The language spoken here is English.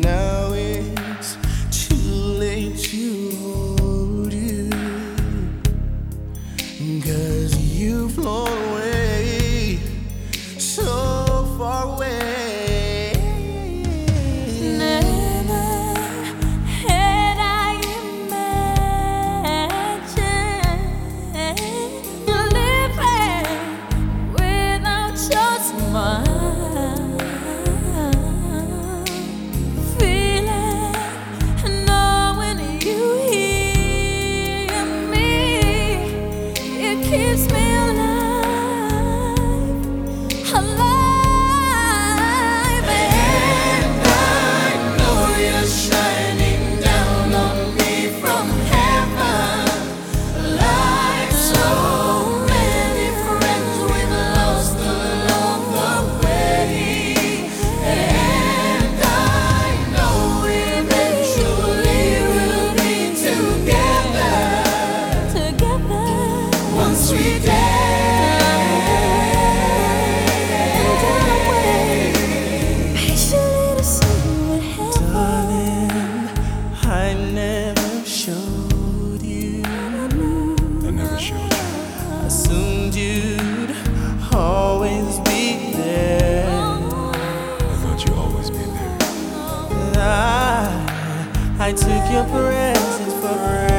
now it. assumed you'd always be there. I thought you'd always be there. I, I took your presence for granted.